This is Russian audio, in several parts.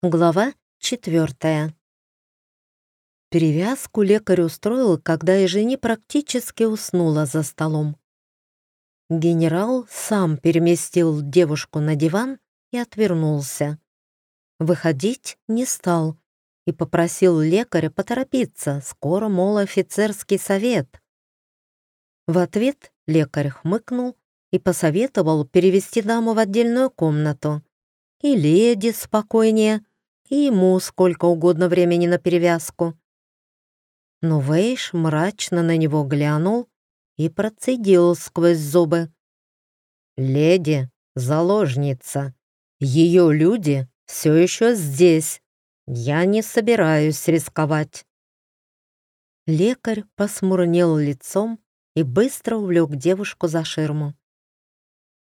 Глава четвертая. Перевязку лекарь устроил, когда и жени практически уснула за столом. Генерал сам переместил девушку на диван и отвернулся. Выходить не стал и попросил лекаря поторопиться, скоро, мол, офицерский совет. В ответ лекарь хмыкнул и посоветовал перевести даму в отдельную комнату. И леди спокойнее, и ему сколько угодно времени на перевязку. Но Вейш мрачно на него глянул и процедил сквозь зубы. «Леди, заложница, ее люди все еще здесь. Я не собираюсь рисковать». Лекарь посмурнел лицом и быстро увлек девушку за ширму.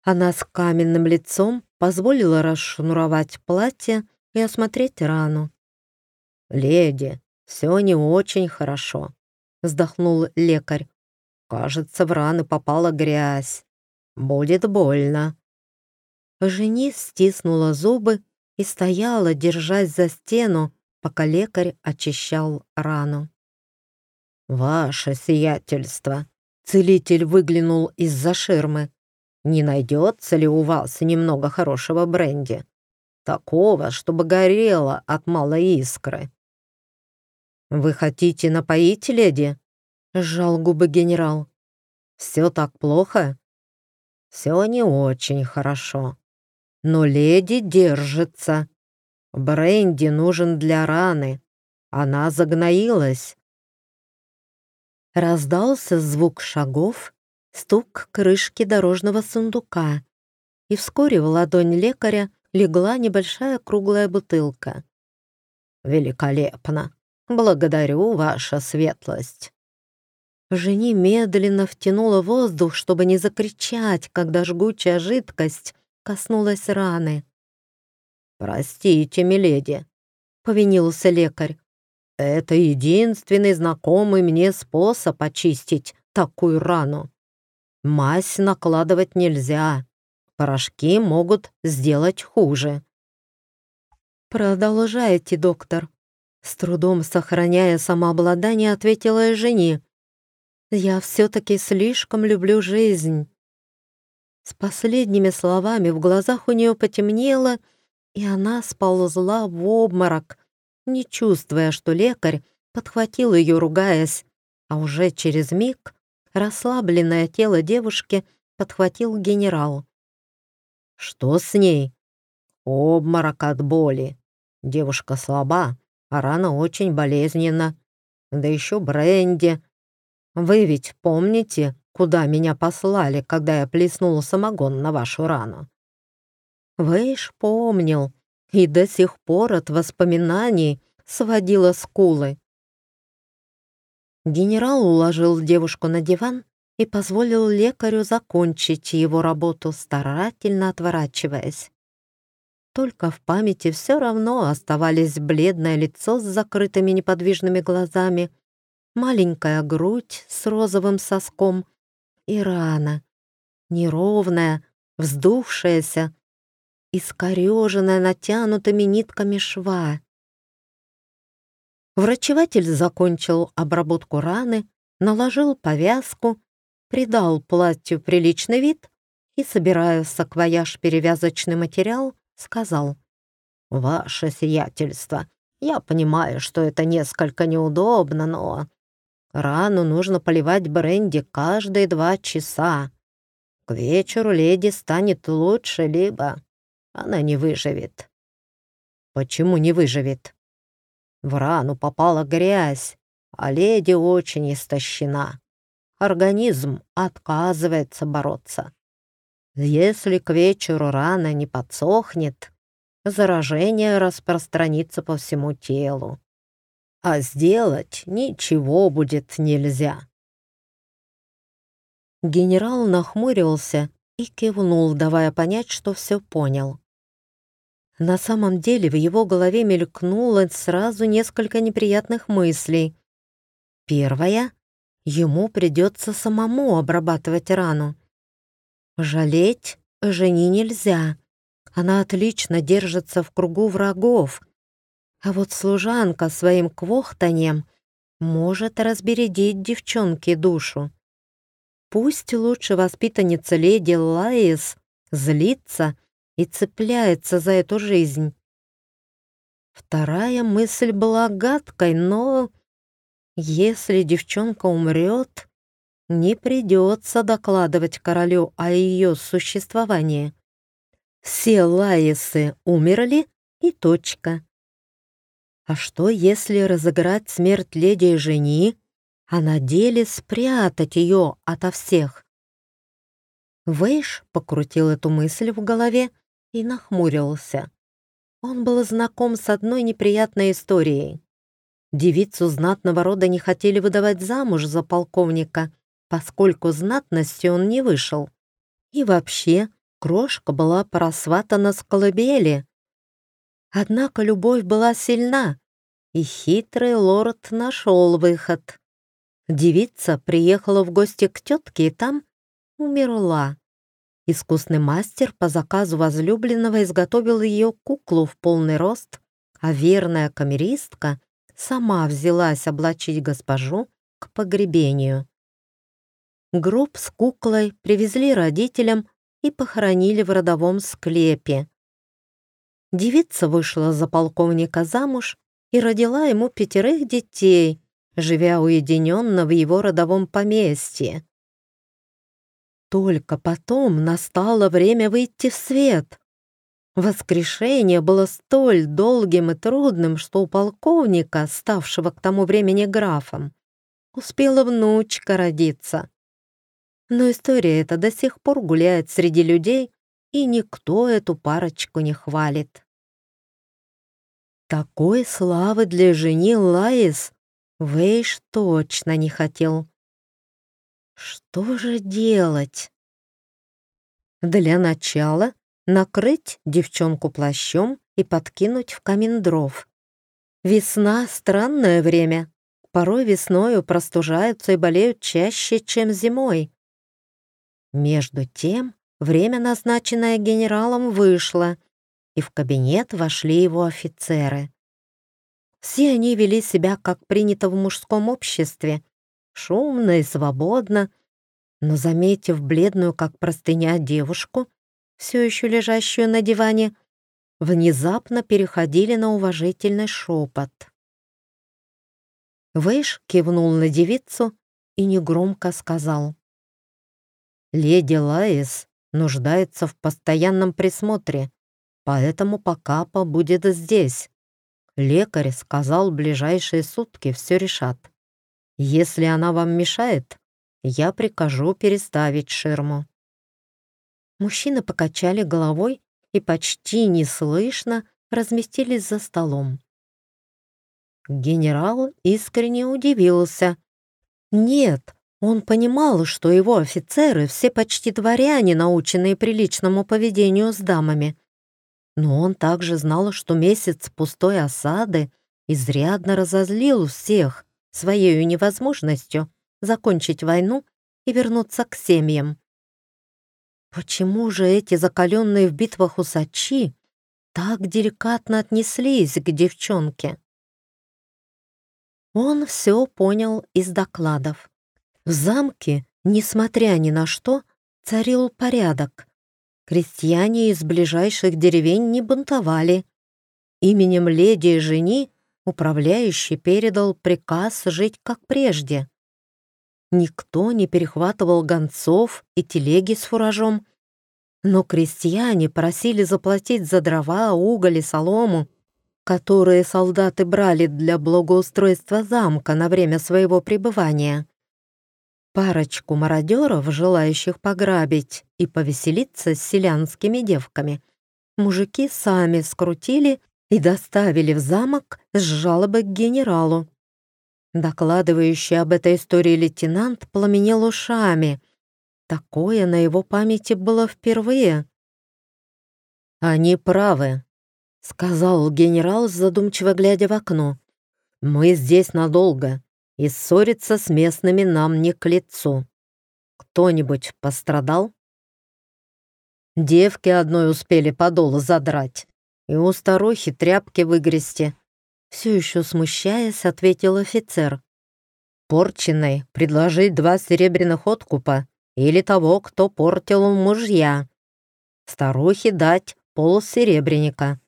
Она с каменным лицом позволила расшнуровать платье и осмотреть рану. «Леди, все не очень хорошо», — вздохнул лекарь. «Кажется, в раны попала грязь. Будет больно». Жени стиснула зубы и стояла, держась за стену, пока лекарь очищал рану. «Ваше сиятельство!» Целитель выглянул из-за ширмы. «Не найдется ли у вас немного хорошего бренди?» Такого, чтобы горело от малой искры. «Вы хотите напоить, леди?» — сжал губы генерал. «Все так плохо?» «Все не очень хорошо. Но леди держится. Бренди нужен для раны. Она загноилась». Раздался звук шагов, стук крышки дорожного сундука, и вскоре в ладонь лекаря легла небольшая круглая бутылка. «Великолепно! Благодарю, ваша светлость!» Жени медленно втянула воздух, чтобы не закричать, когда жгучая жидкость коснулась раны. «Простите, миледи», — повинился лекарь. «Это единственный знакомый мне способ очистить такую рану. Мазь накладывать нельзя, Порошки могут сделать хуже. «Продолжайте, доктор», — с трудом сохраняя самообладание, ответила жени. «Я все-таки слишком люблю жизнь». С последними словами в глазах у нее потемнело, и она сползла в обморок, не чувствуя, что лекарь подхватил ее, ругаясь, а уже через миг расслабленное тело девушки подхватил генерал. «Что с ней?» «Обморок от боли. Девушка слаба, а рана очень болезненна. Да еще бренди. Вы ведь помните, куда меня послали, когда я плеснул самогон на вашу рану?» Вейш помнил и до сих пор от воспоминаний сводила скулы. Генерал уложил девушку на диван и позволил лекарю закончить его работу, старательно отворачиваясь. Только в памяти все равно оставались бледное лицо с закрытыми неподвижными глазами, маленькая грудь с розовым соском и рана, неровная, вздувшаяся, искореженная натянутыми нитками шва. Врачеватель закончил обработку раны, наложил повязку придал платью приличный вид и, собирая саквояж перевязочный материал, сказал «Ваше сиятельство, я понимаю, что это несколько неудобно, но рану нужно поливать бренди каждые два часа. К вечеру леди станет лучше, либо она не выживет». «Почему не выживет?» В рану попала грязь, а леди очень истощена организм отказывается бороться. Если к вечеру рана не подсохнет, заражение распространится по всему телу. А сделать ничего будет нельзя. Генерал нахмурился и кивнул, давая понять, что все понял. На самом деле в его голове мелькнуло сразу несколько неприятных мыслей. Первая ему придется самому обрабатывать рану. Жалеть жени нельзя. Она отлично держится в кругу врагов, А вот служанка своим квохтанием может разбередить девчонке душу. Пусть лучше воспитанница леди Лаис злится и цепляется за эту жизнь. Вторая мысль была гадкой, но если девчонка умрет, не придется докладывать королю о ее существовании. Все Лаисы умерли и точка. А что, если разыграть смерть леди и жени, а на деле спрятать ее ото всех? Вейш покрутил эту мысль в голове и нахмурился. Он был знаком с одной неприятной историей. Девицу знатного рода не хотели выдавать замуж за полковника, поскольку знатностью он не вышел. И вообще, крошка была просватана с колыбели. Однако любовь была сильна, и хитрый лорд нашел выход. Девица приехала в гости к тетке и там умерла. Искусный мастер по заказу возлюбленного изготовил ее куклу в полный рост, а верная камеристка сама взялась облачить госпожу к погребению. Гроб с куклой привезли родителям и похоронили в родовом склепе. Девица вышла за полковника замуж и родила ему пятерых детей, живя уединенно в его родовом поместье. Только потом настало время выйти в свет. Воскрешение было столь долгим и трудным, что у полковника, ставшего к тому времени графом, успела внучка родиться. Но история эта до сих пор гуляет среди людей, и никто эту парочку не хвалит. Такой славы для жени Лаис Вейш точно не хотел. Что же делать? Для начала накрыть девчонку плащом и подкинуть в камин дров. Весна — странное время. Порой весною простужаются и болеют чаще, чем зимой. Между тем, время, назначенное генералом, вышло, и в кабинет вошли его офицеры. Все они вели себя, как принято в мужском обществе, шумно и свободно, но, заметив бледную, как простыня, девушку, все еще лежащую на диване, внезапно переходили на уважительный шепот. Вейш кивнул на девицу и негромко сказал. «Леди Лаис нуждается в постоянном присмотре, поэтому пока побудет здесь. Лекарь сказал, ближайшие сутки все решат. Если она вам мешает, я прикажу переставить ширму». Мужчины покачали головой и почти неслышно разместились за столом. Генерал искренне удивился. Нет, он понимал, что его офицеры все почти дворяне, наученные приличному поведению с дамами. Но он также знал, что месяц пустой осады изрядно разозлил всех своей невозможностью закончить войну и вернуться к семьям. Почему же эти закаленные в битвах усачи так деликатно отнеслись к девчонке? Он все понял из докладов. В замке, несмотря ни на что, царил порядок. Крестьяне из ближайших деревень не бунтовали. Именем леди и жени управляющий передал приказ жить как прежде. Никто не перехватывал гонцов и телеги с фуражом, но крестьяне просили заплатить за дрова, уголь и солому, которые солдаты брали для благоустройства замка на время своего пребывания. Парочку мародеров, желающих пограбить и повеселиться с селянскими девками, мужики сами скрутили и доставили в замок с жалобой к генералу. Докладывающий об этой истории лейтенант пламенел ушами. Такое на его памяти было впервые. «Они правы», — сказал генерал, задумчиво глядя в окно. «Мы здесь надолго, и ссориться с местными нам не к лицу. Кто-нибудь пострадал?» Девки одной успели подол задрать и у старухи тряпки выгрести. Все еще смущаясь, ответил офицер. Порченной предложить два серебряных откупа или того, кто портил мужья. Старухе дать пол серебряника.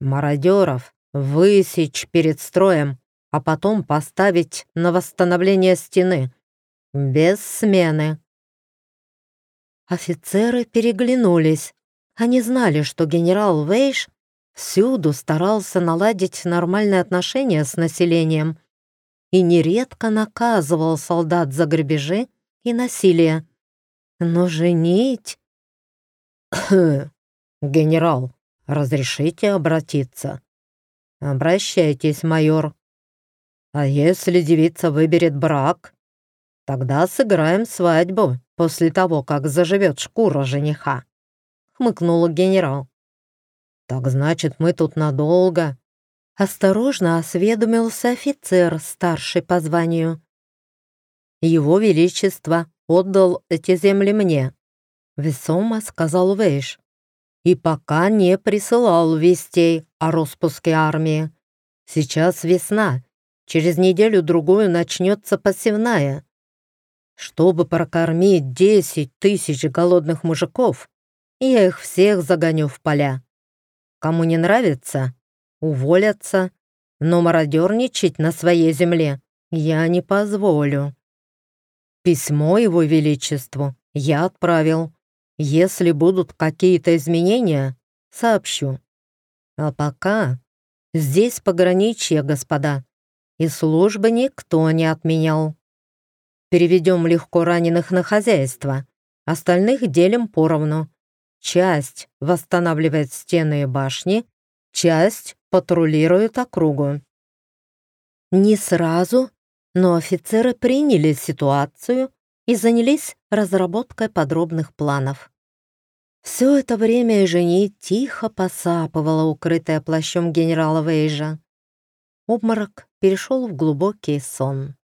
Мародеров высечь перед строем, а потом поставить на восстановление стены. Без смены. Офицеры переглянулись. Они знали, что генерал Вейш всюду старался наладить нормальные отношения с населением и нередко наказывал солдат за грабежи и насилие. Но женить... «Генерал, разрешите обратиться?» «Обращайтесь, майор. А если девица выберет брак, тогда сыграем свадьбу после того, как заживет шкура жениха», — хмыкнул генерал. «Так значит, мы тут надолго?» Осторожно осведомился офицер, старший по званию. «Его Величество отдал эти земли мне», — весомо сказал Вейш. «И пока не присылал вестей о распуске армии. Сейчас весна, через неделю-другую начнется посевная. Чтобы прокормить десять тысяч голодных мужиков, я их всех загоню в поля. Кому не нравится, уволятся, но мародерничать на своей земле я не позволю. Письмо Его Величеству я отправил. Если будут какие-то изменения, сообщу. А пока здесь пограничье, господа, и службы никто не отменял. Переведем легко раненых на хозяйство, остальных делим поровну. Часть восстанавливает стены и башни, часть патрулирует округу. Не сразу, но офицеры приняли ситуацию и занялись разработкой подробных планов. Все это время жени тихо посапывала, укрытая плащом генерала Вейжа. Обморок перешел в глубокий сон.